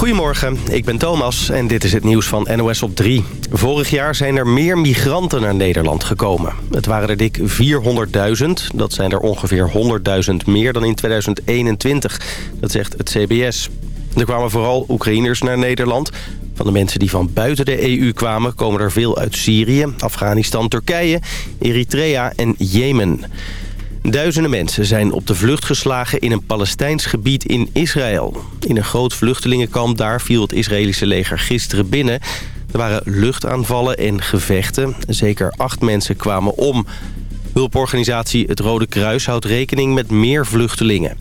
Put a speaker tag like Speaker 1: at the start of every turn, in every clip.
Speaker 1: Goedemorgen, ik ben Thomas en dit is het nieuws van NOS op 3. Vorig jaar zijn er meer migranten naar Nederland gekomen. Het waren er dik 400.000. Dat zijn er ongeveer 100.000 meer dan in 2021. Dat zegt het CBS. Er kwamen vooral Oekraïners naar Nederland. Van de mensen die van buiten de EU kwamen... komen er veel uit Syrië, Afghanistan, Turkije, Eritrea en Jemen. Duizenden mensen zijn op de vlucht geslagen in een Palestijns gebied in Israël. In een groot vluchtelingenkamp daar viel het Israëlische leger gisteren binnen. Er waren luchtaanvallen en gevechten. Zeker acht mensen kwamen om. Hulporganisatie Het Rode Kruis houdt rekening met meer vluchtelingen.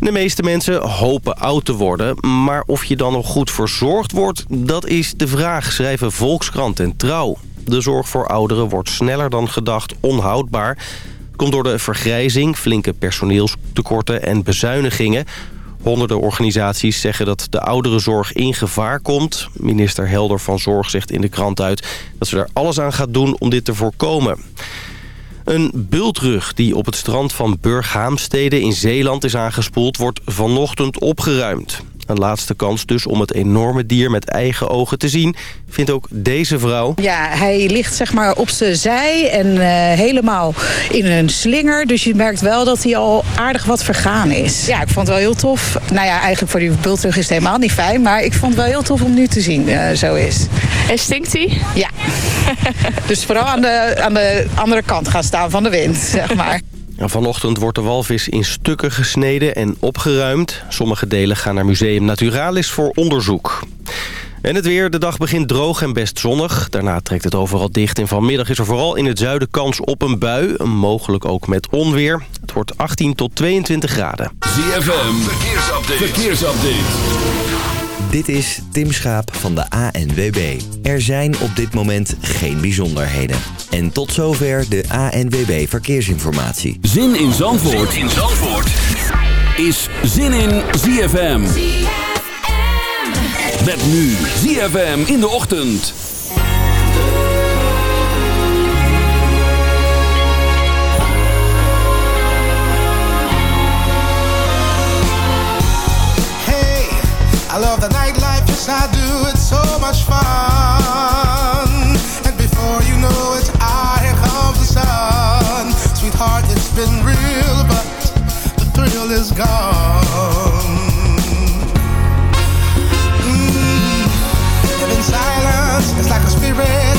Speaker 1: De meeste mensen hopen oud te worden, maar of je dan nog goed verzorgd wordt, dat is de vraag, schrijven Volkskrant en Trouw. De zorg voor ouderen wordt sneller dan gedacht onhoudbaar komt door de vergrijzing, flinke personeelstekorten en bezuinigingen. Honderden organisaties zeggen dat de ouderenzorg in gevaar komt. Minister Helder van Zorg zegt in de krant uit dat ze er alles aan gaat doen om dit te voorkomen. Een bultrug die op het strand van Burghaamstede in Zeeland is aangespoeld... wordt vanochtend opgeruimd. Een laatste kans dus om het enorme dier met eigen ogen te zien... vindt ook deze vrouw.
Speaker 2: Ja, hij ligt zeg maar op zijn zij en uh, helemaal in een slinger. Dus je merkt wel dat hij al aardig wat vergaan is. Ja, ik vond het wel heel tof. Nou ja, eigenlijk voor die bultrug is het helemaal niet fijn. Maar ik vond het wel heel tof om nu te zien uh, zo is.
Speaker 3: En stinkt hij?
Speaker 2: Ja. dus vooral aan de, aan de andere kant gaan staan van de wind, zeg maar.
Speaker 1: Vanochtend wordt de walvis in stukken gesneden en opgeruimd. Sommige delen gaan naar Museum Naturalis voor onderzoek. En het weer. De dag begint droog en best zonnig. Daarna trekt het overal dicht. En vanmiddag is er vooral in het zuiden kans op een bui. Mogelijk ook met onweer. Het wordt 18 tot 22 graden.
Speaker 4: ZFM. Verkeersupdate. Verkeersupdate.
Speaker 5: Dit is Tim Schaap van de ANWB. Er zijn op dit moment geen bijzonderheden. En tot zover de ANWB Verkeersinformatie.
Speaker 4: Zin in Zandvoort, zin in Zandvoort. is Zin in ZFM. ZFM. Met nu ZFM in de ochtend.
Speaker 6: I love the nightlife, yes I do, it's so much fun. And before you know it, ah, here comes the sun. Sweetheart, it's been real, but the thrill is gone. Mm. in silence, it's like a spirit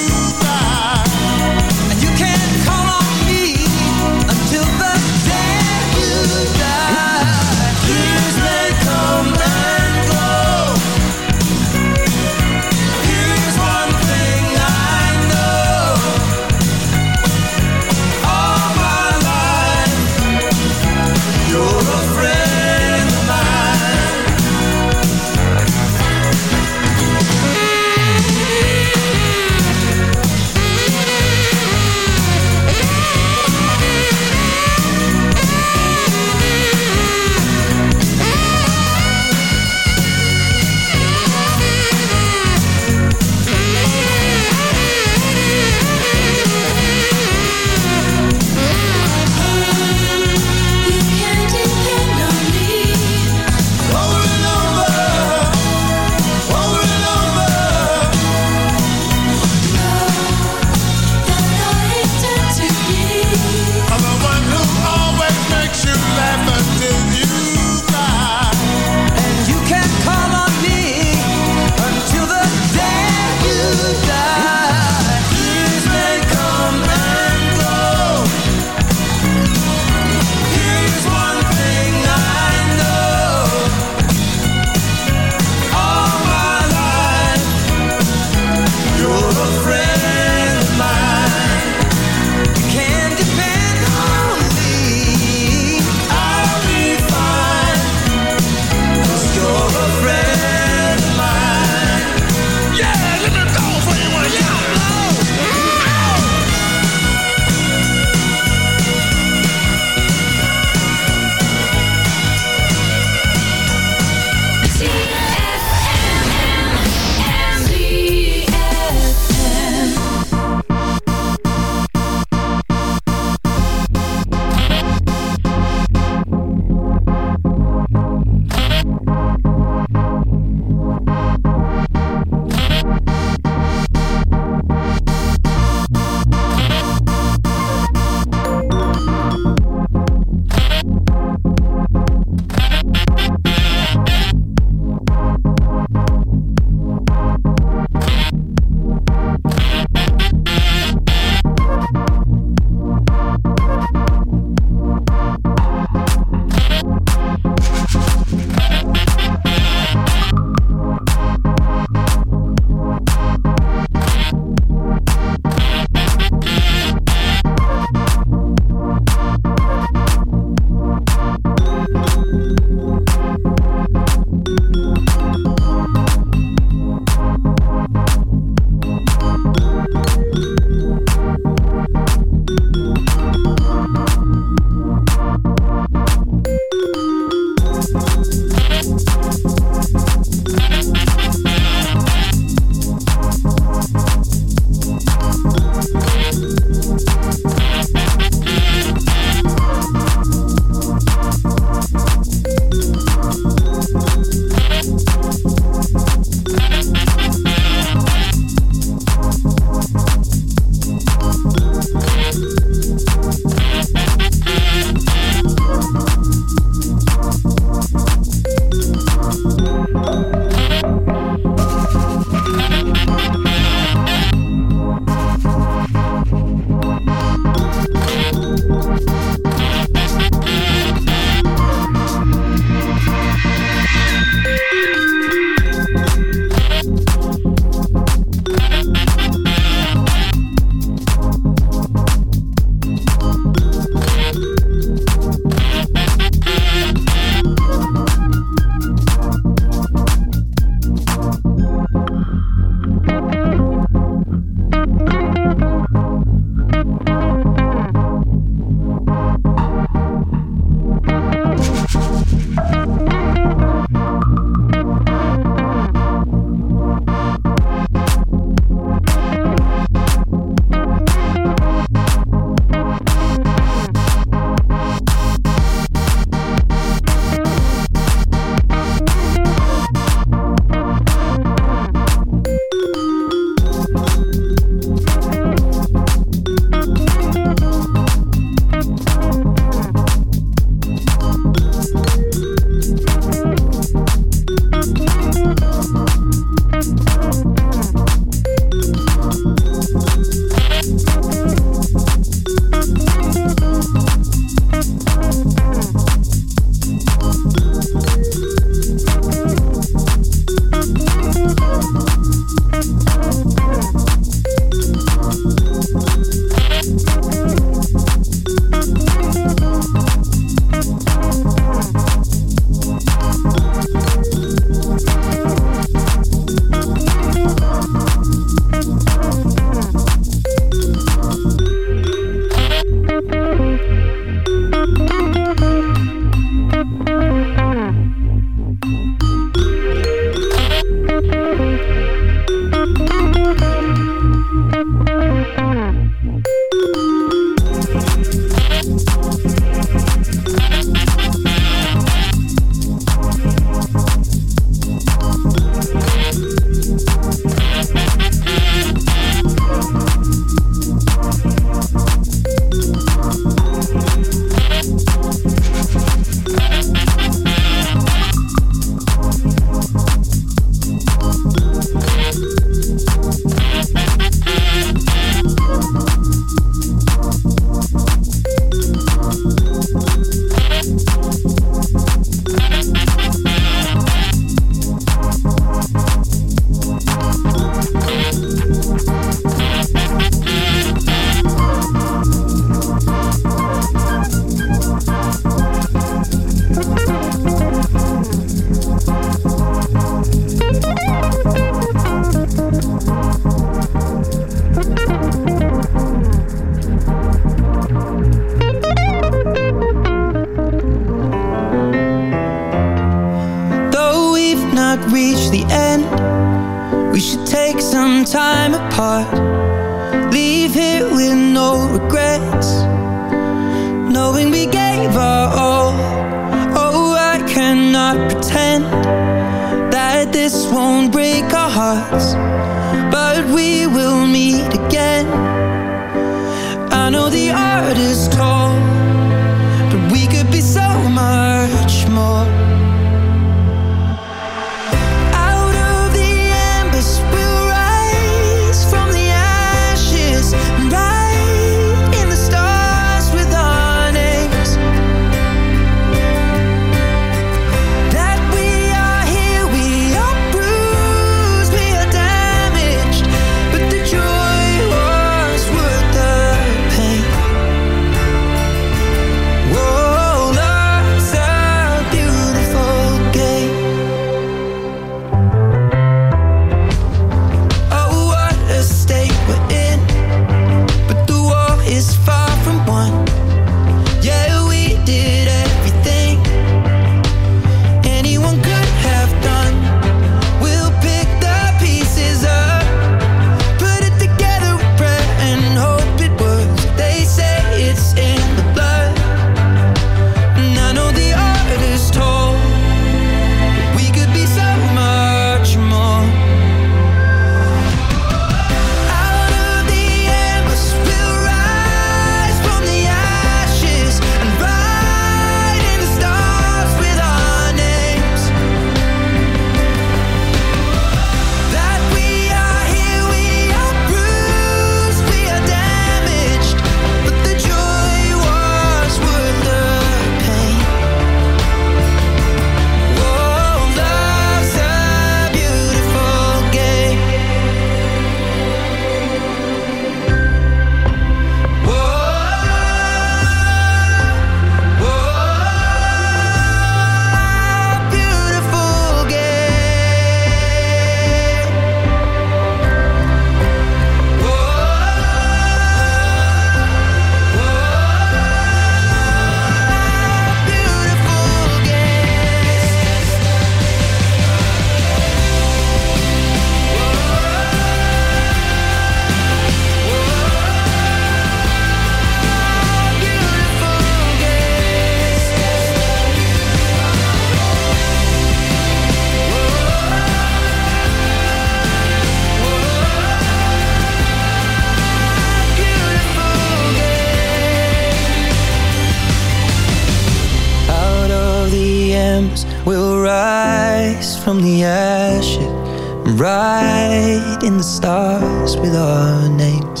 Speaker 7: stuck in the stars with our names.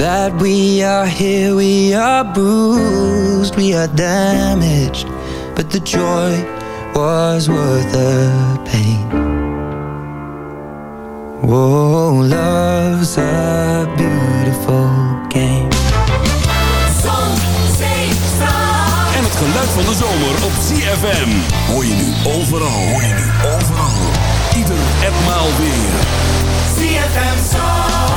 Speaker 7: That we are here, we are bruised, we are damaged, but the joy was worth the pain. Oh, love's a beautiful game.
Speaker 4: geluid van de zomer op ZFM. Hoor je nu overal, hoor je nu overal. Malvin. CFM. Song.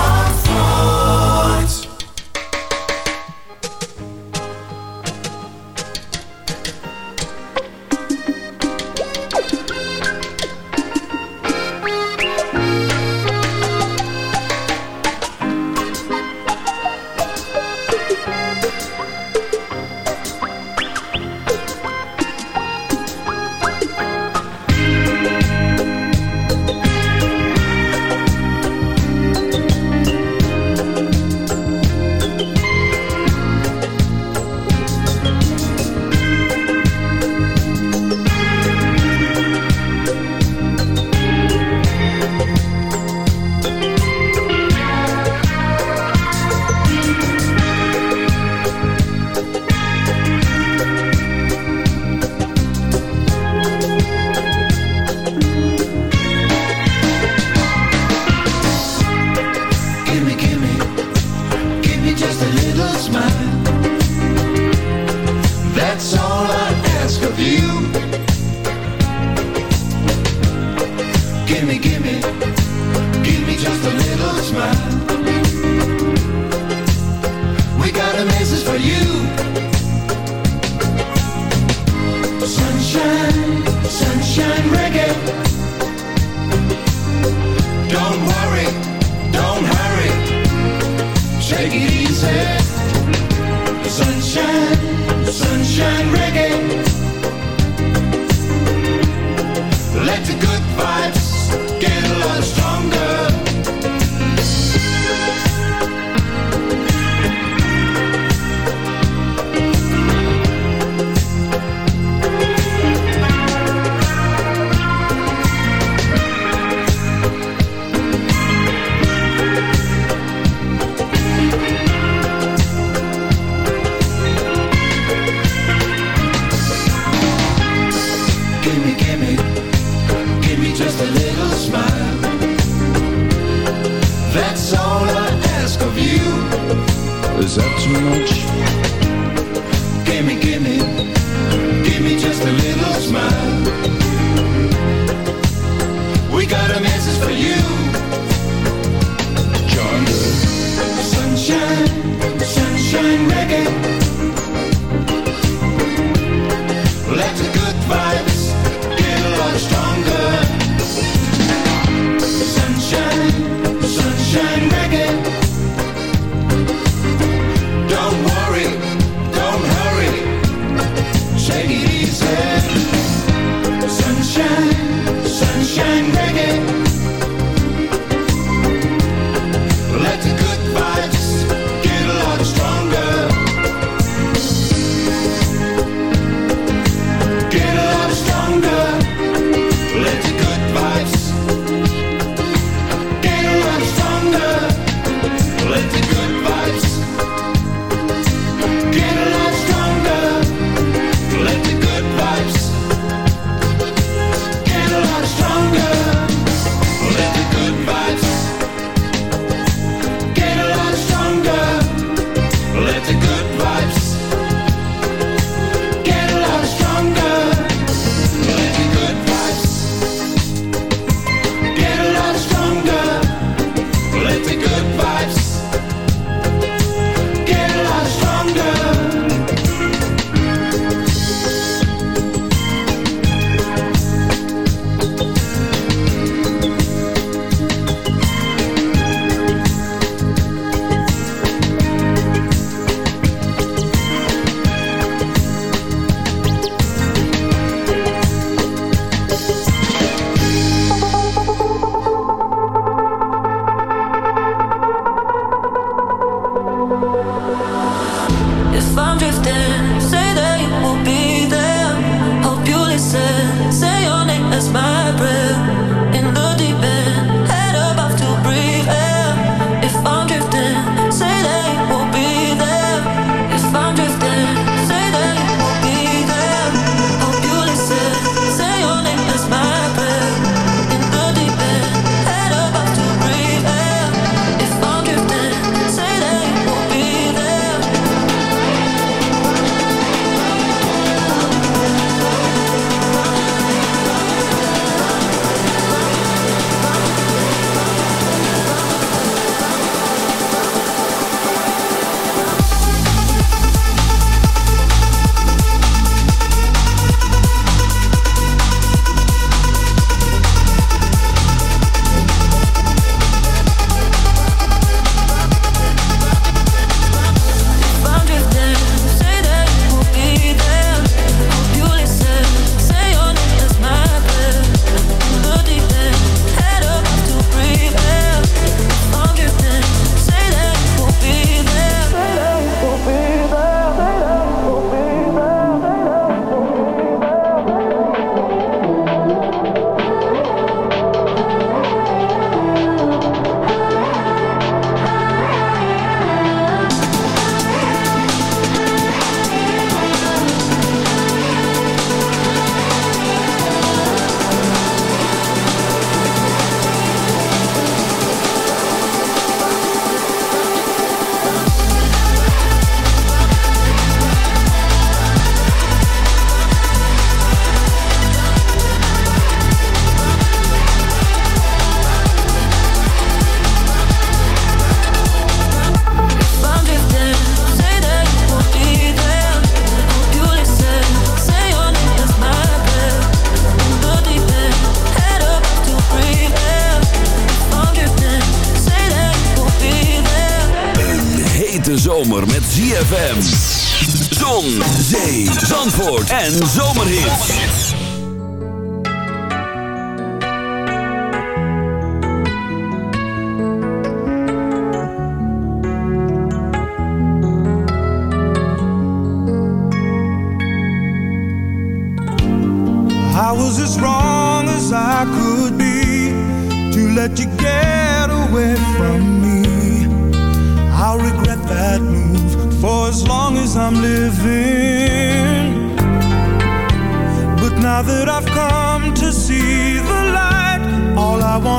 Speaker 4: en
Speaker 8: zo.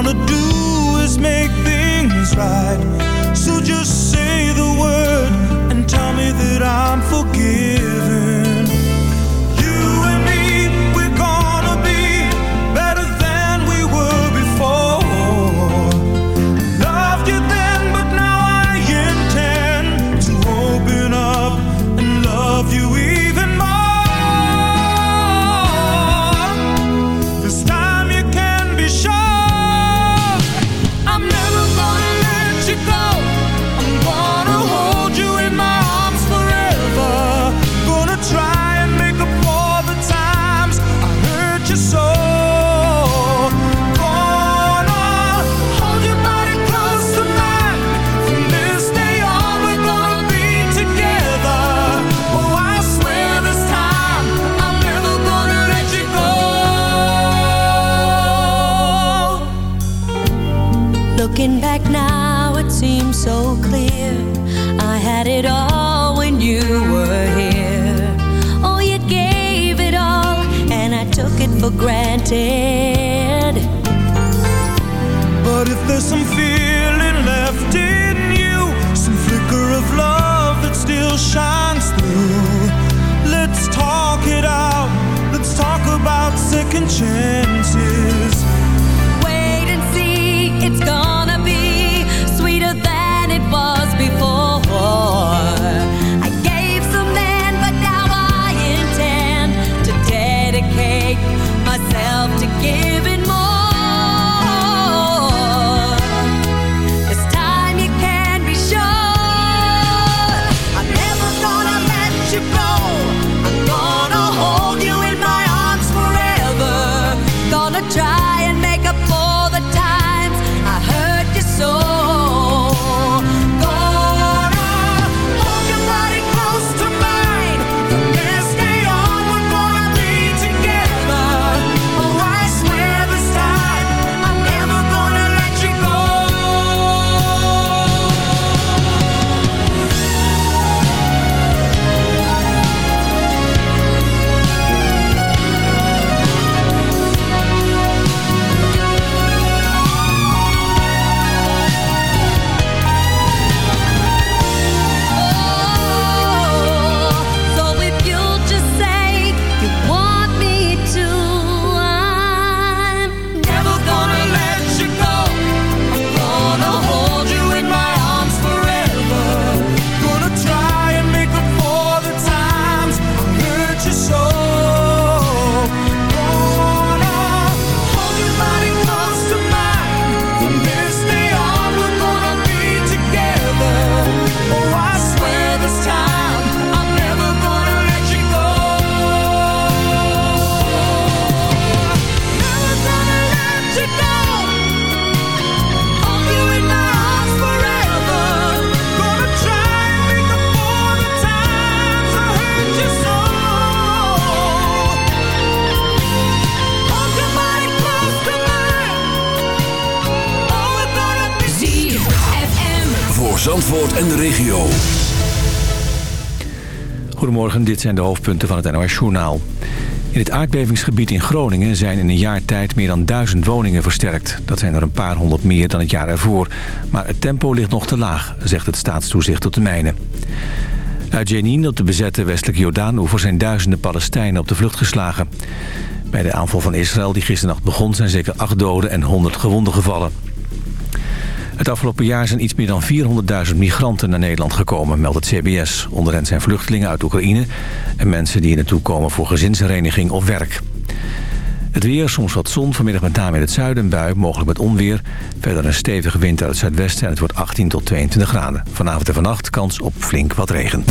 Speaker 8: wanna do is make things right. So just say the word and tell me that I'm forgiven.
Speaker 9: attention. zijn de hoofdpunten van het NOS-journaal. In het aardbevingsgebied in Groningen zijn in een jaar tijd meer dan duizend woningen versterkt. Dat zijn er een paar honderd meer dan het jaar ervoor. Maar het tempo ligt nog te laag, zegt het staatstoezicht op de mijnen. Uit Jenin op de bezette westelijke Jordaanoever zijn duizenden Palestijnen op de vlucht geslagen. Bij de aanval van Israël die gisternacht begon zijn zeker acht doden en honderd gewonden gevallen. Het afgelopen jaar zijn iets meer dan 400.000 migranten naar Nederland gekomen, meldt het CBS. Onder hen zijn vluchtelingen uit Oekraïne en mensen die hier naartoe komen voor gezinshereniging of werk.
Speaker 10: Het weer, soms wat zon, vanmiddag met name in het zuiden bui, mogelijk met onweer. Verder een stevige wind uit het zuidwesten en het wordt 18 tot 22 graden. Vanavond en vannacht kans op flink wat regen.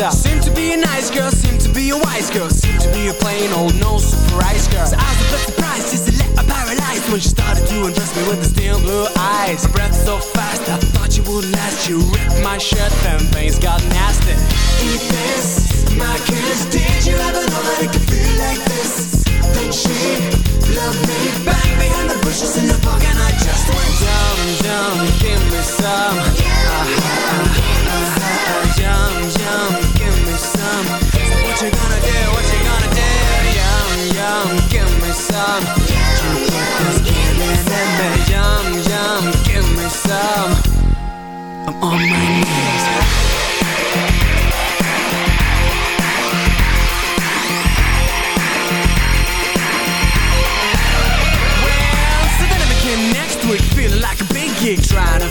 Speaker 11: Showstopper. Seemed to be a nice girl, seemed to be a wise girl, seemed to be a plain old no surprise girl. So I was a bit surprised, just a little paralyzed when she started to undress me with the steel blue eyes. Her breath so fast, I thought you would last. You ripped my shirt, then things got nasty. Eat this, my kiss. Did you ever know that it could feel like this? Then she loved me back behind the bushes in the park, and I just went yum yum, give me some. Ah, ah, ah, ah, ah, yum yum, give me some. What you gonna do? What you gonna do? Yum yum, give me some.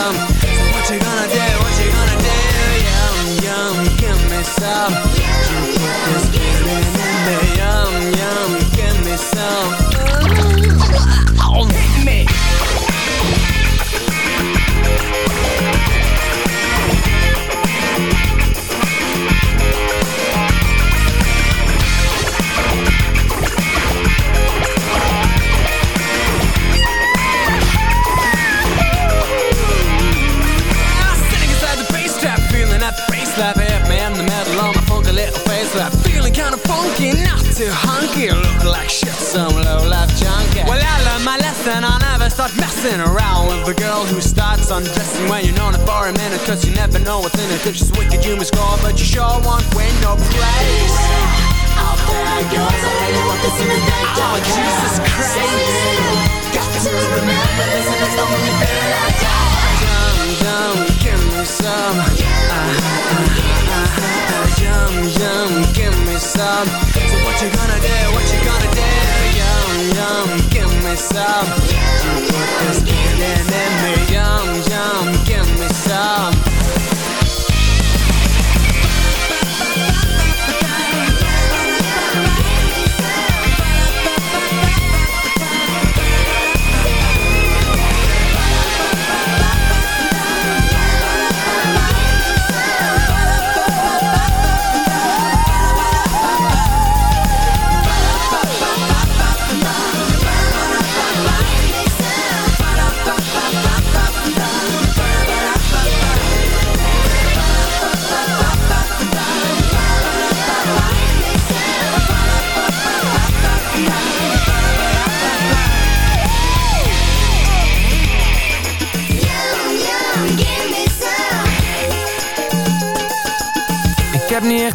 Speaker 11: So what you gonna do? Too hunky, look like shit, some low life junkie. Well, I learned my lesson, I'll never start messing around with a girl who starts undressing when you're known for a minute, cause you never know what's in it. If she's wicked, you must score, but you sure won't win no praise. Out there goes, I really want this in the day. Oh, Jesus Christ. Got to remember this, and it's the only thing you gonna do? What you gonna do? Yum, yum, give me some. You put this feeling in me. Yum, yum,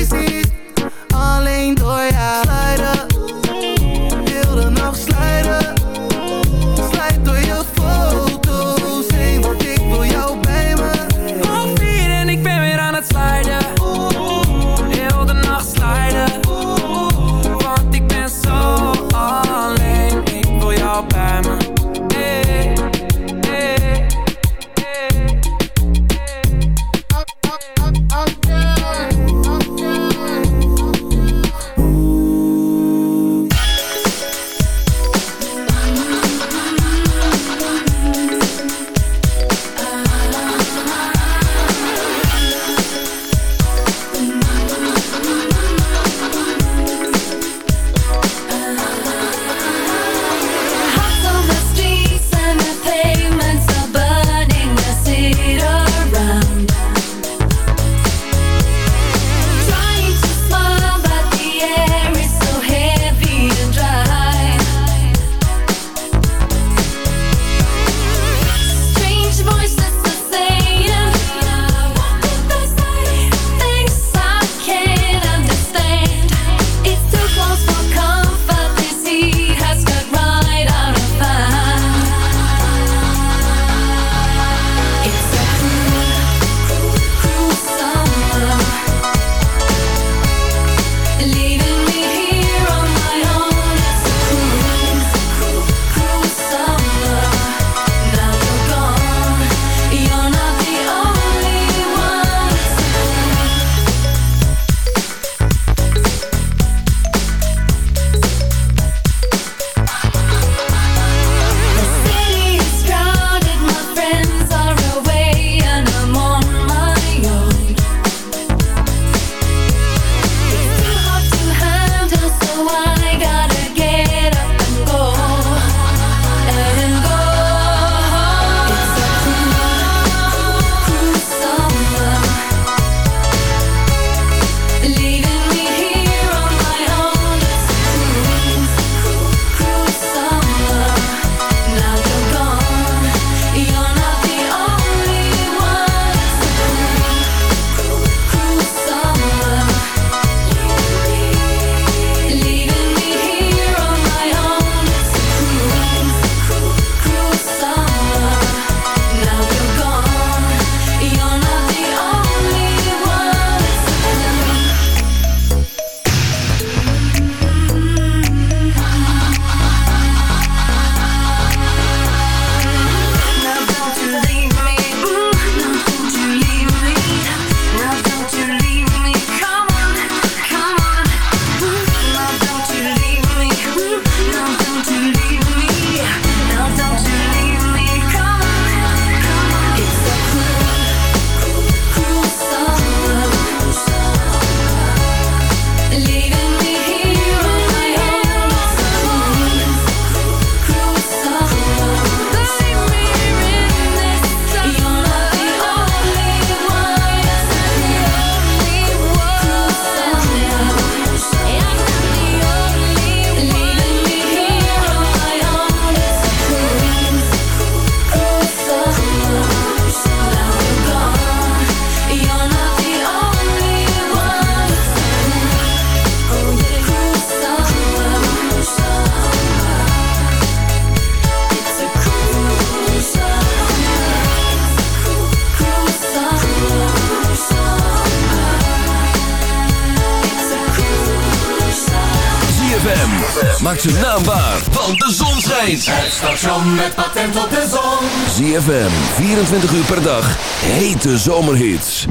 Speaker 9: is alleen door jou. de
Speaker 4: zon. ZFM, 24 uur per dag, hete zomerhits.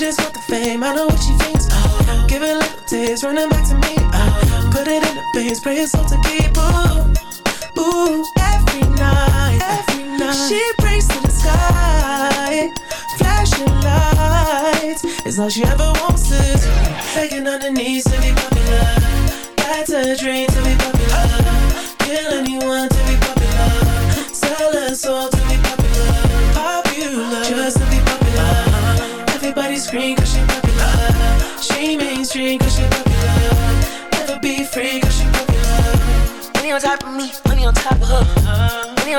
Speaker 12: Just
Speaker 13: want the fame, I know what she thinks. Oh, give it a little taste, running back to me. Oh, put it in the face, pray it's all to keep. Ooh, ooh, every night, every night. She prays to the sky, flashing lights. It's all she ever wants to do. Begging on her knees to be popular. That's a dream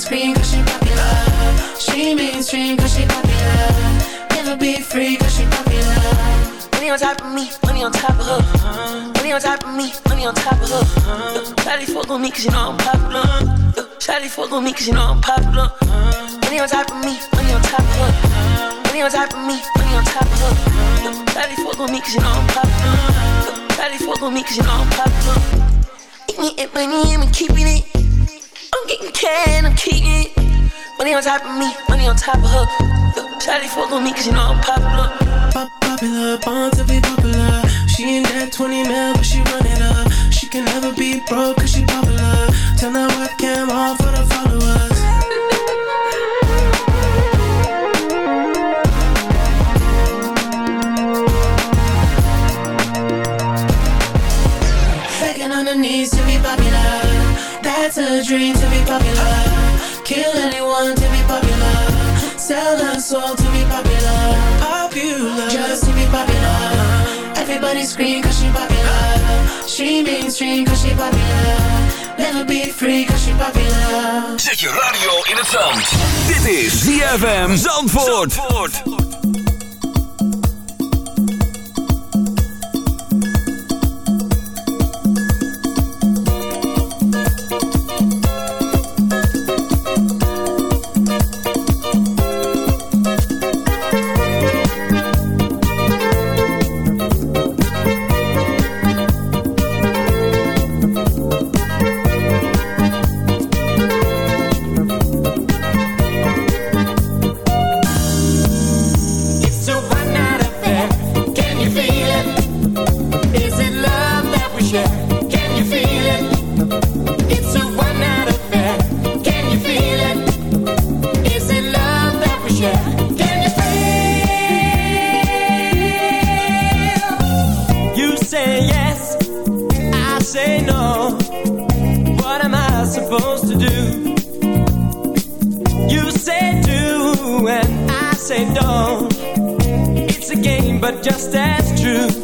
Speaker 13: Scream cause she popular. She mainstream cause she popular. Never be free cause she popular.
Speaker 14: Money on top of me, money on top of her. Money on top of me, money on top of her. Uh, Shawty fuck on me cause you know I'm popular. Uh, Shawty fuck on me cause you know I'm popular. Money on top of me, money on top of her. Money on top of me, money on top of her. Shawty fuck on me cause you know I'm popular. Shawty fuck on me cause you know I'm popular. Eating it, money, I'm keeping it. Getting can, I'm keeping. Money on top of me, money on top of her. Shawty fuck on me cause you know I'm popular.
Speaker 13: Pop popular, born to be popular. She ain't that 20 mil, but she run it up. She can never be broke cause she popular. Turn that webcam off for the followers. Begging on her knees to be popular. That's a dream popular. Kill anyone to be popular. Sell her soul to be popular. Popular. Just to be popular. Everybody scream cause she popular. She mainstream cause she popular. Never be free cause she popular.
Speaker 4: Zet je radio in het zand. Dit is ZFM Zandvoort. Zandvoort.
Speaker 13: Say no. What am I supposed to do? You say do and I say don't. It's a game, but just as true.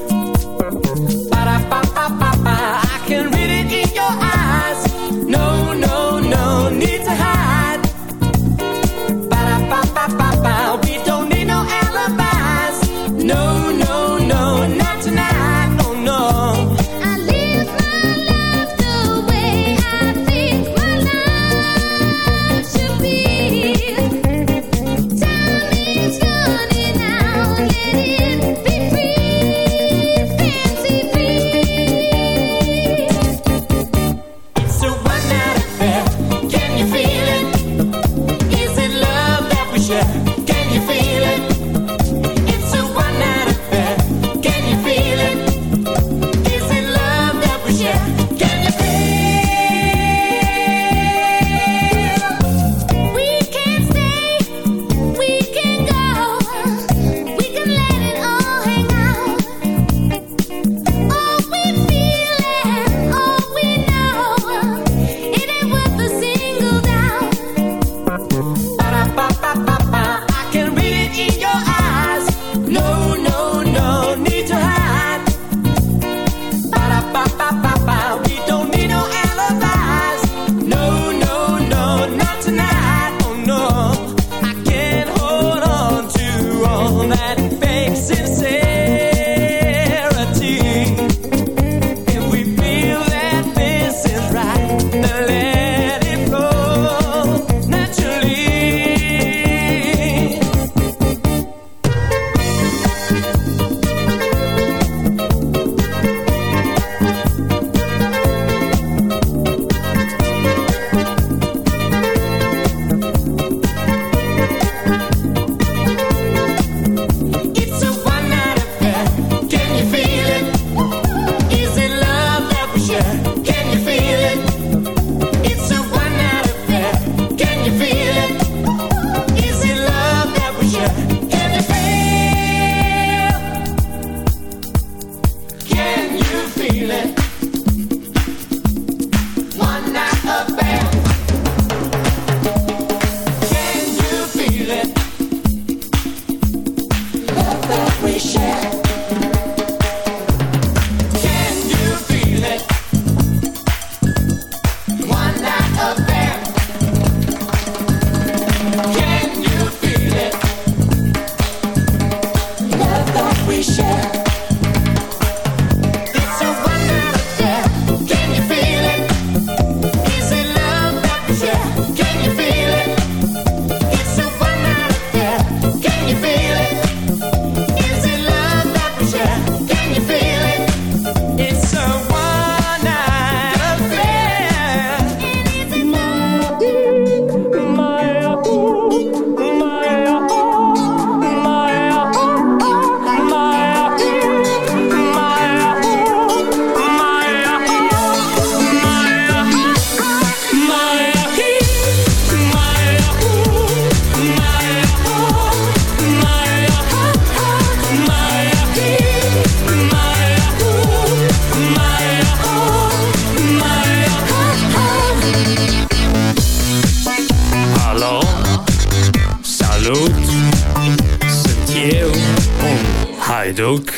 Speaker 15: duc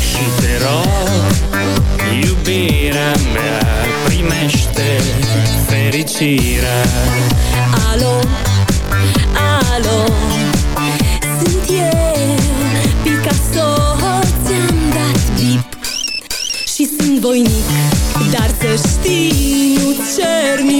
Speaker 15: Și te rog, iubirea mea Primește fericirea.
Speaker 16: Alo, alo Sunt eu, Picasso Ți-am dat bip. Și sunt voinic Dar să știi, nu cer nimic.